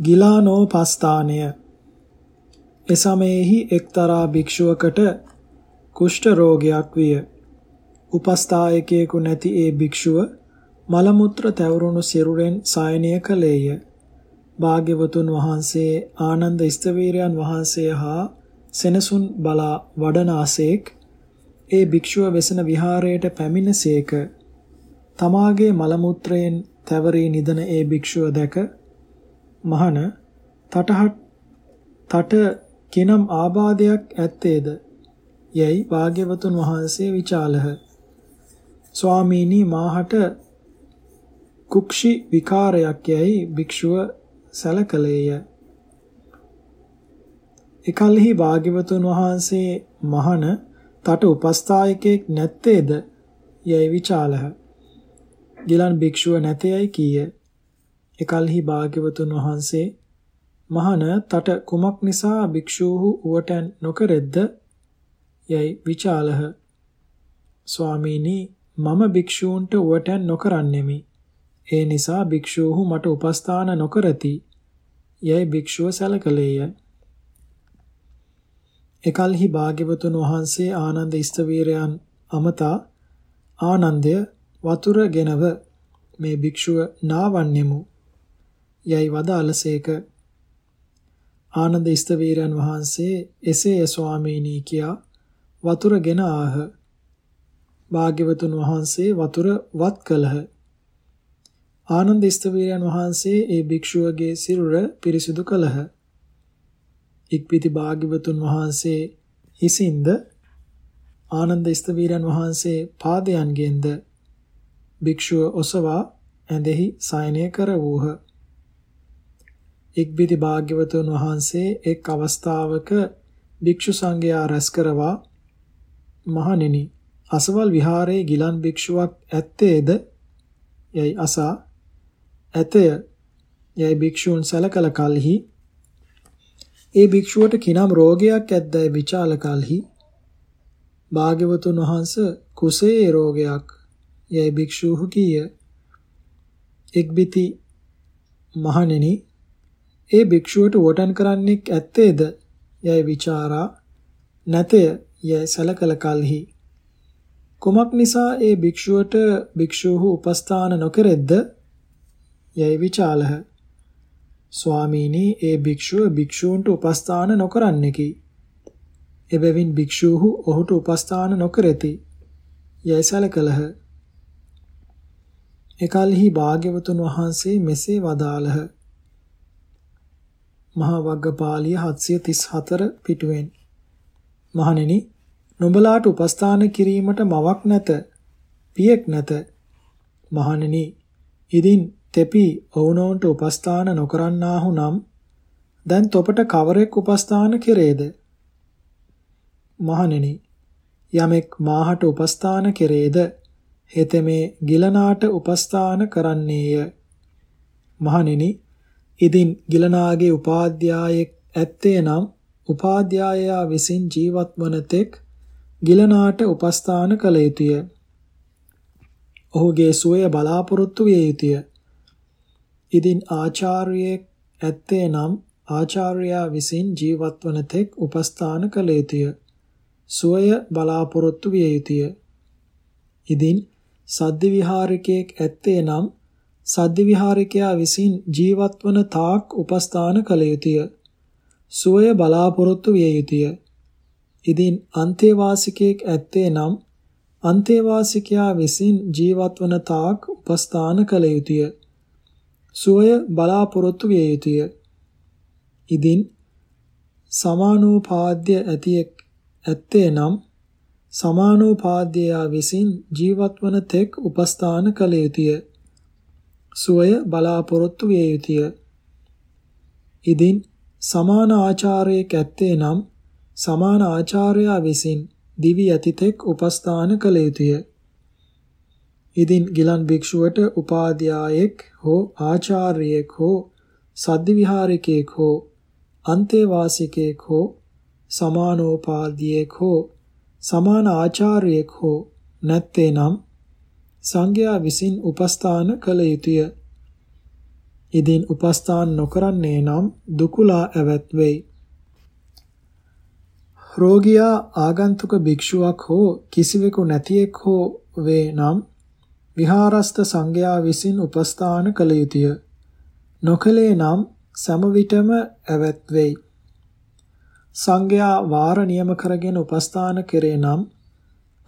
ගිලානෝපස්ථානය එසමයෙහි එක්තරා භික්ෂුවකට කුෂ්ඨ රෝගයක් විය. උපස්ථායකයෙකු නැති ඒ භික්ෂුව මල මුත්‍ර තැවරුණු සිරුරෙන් සායනය කළේය. භාග්‍යවතුන් වහන්සේ ආනන්ද ස්තවීරයන් වහන්සේ හා සෙනසුන් බලා වඩනාසේක් ඒ භික්ෂුව වෙසෙන විහාරයට පැමිණසේක. තමාගේ මල මුත්‍රයෙන් තැවරී නිදන ඒ භික්ෂුව දැක මහන තටහත් තට කිනම් ආබාධයක් ඇත්තේද? යැයි භාග්‍යවතුන් වහන්සේ විචාලහ. ස්වාමීනි මාහට කුක්ෂි විකාරයක් යැයි භික්ෂුව සැලකලේය. එකල්හි භාග්‍යවතුන් වහන්සේ මහන තට උපස්ථායකෙක් නැත්තේද? යැයි විචාලහ. ගිලන් භික්ෂුව නැතේයි කීය. එකල්හි භාග්‍යවතුන් වහන්සේ මහන තට කුමක් නිසා භික්ෂූහු උවටැන් නොකරෙද්ද? යයි විචාලහ. ස්වාමීනි මම භික්ෂූන්ට උවටැන් නොකරන්නෙමි. ඒ නිසා භික්ෂූහු මට උපස්ථාන නොකරති. යයි භික්ෂුව සැලකලේය. එකල්හි භාග්‍යවතුන් වහන්සේ ආනන්ද ස්තවීරයන් අමතා ආනන්දය වතුර ගෙනව. මේ භික්ෂුව නාවන්නෙමු. යයි වදාළසේක ආනන්ද ස්තවීරයන් වහන්සේ එසේය ස්වාමීනි කියා වතුරගෙන ආහ. භාග්‍යවතුන් වහන්සේ වතුර වත් කළහ. ආනන්ද ස්තවීරයන් වහන්සේ ඒ භික්ෂුවගේ සිරුර පිරිසිදු කළහ. ඉක්පිති භාග්‍යවතුන් වහන්සේ හිසින්ද? ආනන්ද ස්තවීරයන් වහන්සේ පාදයන්ගෙන්ද? භික්ෂුව ඔසවා ඇඳෙහි සයනය කරවූහ. ඉක්බිති භාග්‍යවතුන් වහන්සේ එක් අවස්ථාවක භික්ෂු සංඝයා රැස් කරවා මහණෙනි අසවල් විහාරයේ ගිලන් භික්ෂුවක් ඇත්තේද යයි අසා ඇතය යයි භික්ෂූන් සැලකල කලෙහි ඒ භික්ෂුවට කිනම් රෝගයක් ඇද්දයි විචාල කලෙහි. භාග්‍යවතුන් වහන්ස කුසේ රෝගයක් යයි භික්ෂූහු කීය එක්බිති මහණෙනි ඒ භික්ෂුවට වටන් කරන්නෙක් ඇත්තේද? යයි ਵਿਚාරා නැතය යයි සලකල කලෙහි. කුමක් නිසා ඒ භික්ෂුවට භික්ෂූහු උපස්ථාන නොකරෙද්ද? යයි විචාලහ. ස්වාමීනි ඒ භික්ෂුව භික්ෂූන්ට උපස්ථාන නොකරන්නේකි. එබැවින් භික්ෂූහු ඔහුට උපස්ථාන නොකරති. යයි සලකලහ. එකල්හි භාග්‍යවතුන් වහන්සේ මෙසේ වදාළහ. මහා වග්ගපාලිය 734 පිටුවෙන්. මහණෙනි නුඹලාට උපස්ථාන කිරීමට මවක් නැත පියෙක් නැත. මහණෙනි ඉදින් තෙපි ඔවුනොන්ට උපස්ථාන නොකරන්නාහු නම් දැන් තොපට කවරෙක් උපස්ථාන කෙරේද? මහණෙනි යමෙක් මාහට උපස්ථාන කෙරේද? හෙතෙමේ ගිලනාට උපස්ථාන කරන්නේය. මහණෙනි ඉදින් ගිලනාගේ උපාධ්‍යායෙක් ඇත්තේ නම් උපාධ්‍යායයා විසින් ජීවත් වන තෙක් ගිලනාට උපස්ථාන කළ යුතුය. ඔහුගේ සුවය බලාපොරොත්තු විය යුතුය. ඉදින් ආචාර්යෙක් ඇත්තේ නම් ආචාර්යයා විසින් ජීවත් වන තෙක් උපස්ථාන කළ යුතුය. සුවය බලාපොරොත්තු විය යුතුය. ඉදින් සද්ද විහාරිකයෙක් ඇත්තේ නම් සද්ද විහාරිකයා විසින් ජීවත් වන තාක් උපස්ථාන කළ යුතුය. සුවය බලාපොරොත්තු විය යුතුය. ඉදින් අන්තේවාසිකයෙක් ඇත්තේ නම් අන්තේවාසිකයා විසින් ජීවත් වන තාක් උපස්ථාන කළ යුතුය. සුවය බලාපොරොත්තු විය යුතුය. ඉදින් සමානෝපාද්‍ය ඇතියෙක් ඇත්තේ නම් සමානෝපාද්‍යයා විසින් ජීවත් වන තෙක් උපස්ථාන කළ යුතුය. සුවය බලාපොරොත්තු විය යුතුය. ඉදින් සමාන ආචාර්යයක් ඇත්තේ නම් සමාන ආචාර්යයා විසින් දිවි යතිතෙක් උපස්ථාන කළ යුතුය. ඉදින් ගිලන් භික්ෂුවට උපාධ්‍යායෙක් හෝ ආචාර්යෙක් හෝ සද්දි විහාරිකයෙක් හෝ අන්තේවාසිකයෙක් හෝ සමානෝපාධ්‍යයෙක් හෝ සමාන ආචාර්යෙක් හෝ නැත්තේ නම් සංඝයා විසින් උපස්ථාන කළ යුතුය. ඉදින් උපස්ථාන නොකරන්නේ නම් දුකුලා ඇවත් වෙයි. රෝගියා ආගන්තුක භික්ෂුවක් හෝ කිසිවෙකු නැතිෙක් හෝ වේ නම් විහාරස්ත සංඝයා විසින් උපස්ථාන කළ යුතුය. නොකලේ නම් සම විටම ඇවත් වෙයි. සංඝයා වාර නියම කරගෙන උපස්ථාන කෙරේ නම්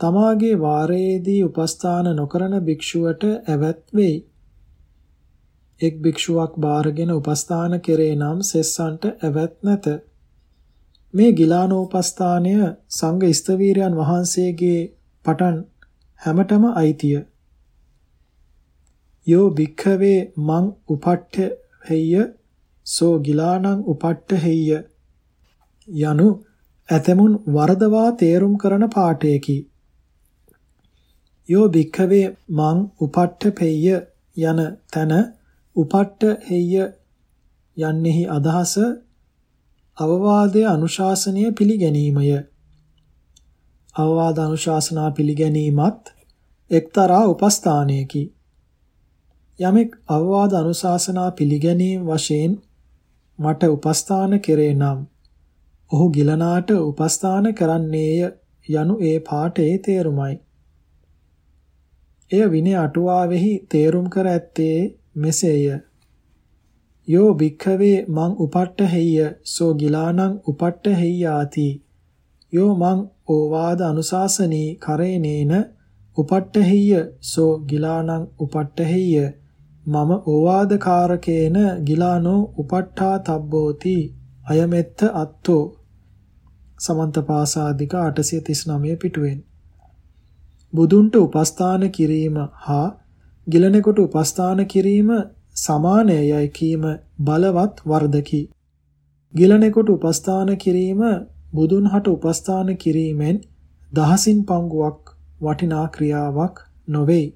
තමාගේ වාරයේදී උපස්ථාන නොකරන භික්ෂුවට ඇවත් වෙයි. එක් භික්ෂුවක් බාරගෙන උපස්ථාන කෙරේ නම් සෙස්සන්ට ඇවත් නැත. මේ ගිලානෝපස්ථානය සංඝ ස්තවීරයන් වහන්සේගේ පටන් හැමතෙම අයිතිය. යෝ භික්ඛවේ මං උපට්ඨ හෙය්‍ය සෝ ගිලානං උපට්ඨ හෙය්‍ය යනු ඇතමුන් වරදවා තේරුම් කරන පාඨයකි. යෝ භික්ඛවේ මං උපට්ඨ පෙය්‍ය යන තන උපට්ඨ හෙය්‍ය යන්නේහි අදහස අවවාදයේ අනුශාසනය පිළිගැනීමය. අවවාද අනුශාසනා පිළිගැනීමත් එක්තරා උපස්ථානයකි. යමෙක් අවවාද අනුශාසනා පිළිගැනීම වශයෙන් මට උපස්ථාන කෙරේ නම් ඔහු ගිලනාට උපස්ථාන කරන්නේය යනු ඒ පාඨයේ තේරුමයි. එය විනය අටුවාවෙහි තේරුම් කර ඇත්තේ මෙසේය. යෝ භික්ඛවේ මං උපට්ඨ හෙය්‍ය සෝ ගිලානං උපට්ඨ හෙය්‍යාති. යෝ මං ඕවාද අනුශාසනී කරේනේන උපට්ඨ හෙය්‍ය සෝ ගිලානං උපට්ඨ හෙය්‍ය මම ඕවාදකාරකේන ගිලානෝ උපට්ඨා තබ්බෝති අයමෙත්ත අත්තෝ සමන්තපාසාදික 839 පිටුවෙන් බුදුන්ට උපස්ථාන කිරීම හා ගිලනෙකුට උපස්ථාන කිරීම සමානයයි කීම බලවත් වර්ධකි. ගිලනෙකුට උපස්ථාන කිරීම බුදුන්හට උපස්ථාන කිරීමෙන් දහසින් පංගුවක් වටිනා ක්‍රියාවක් නොවේ.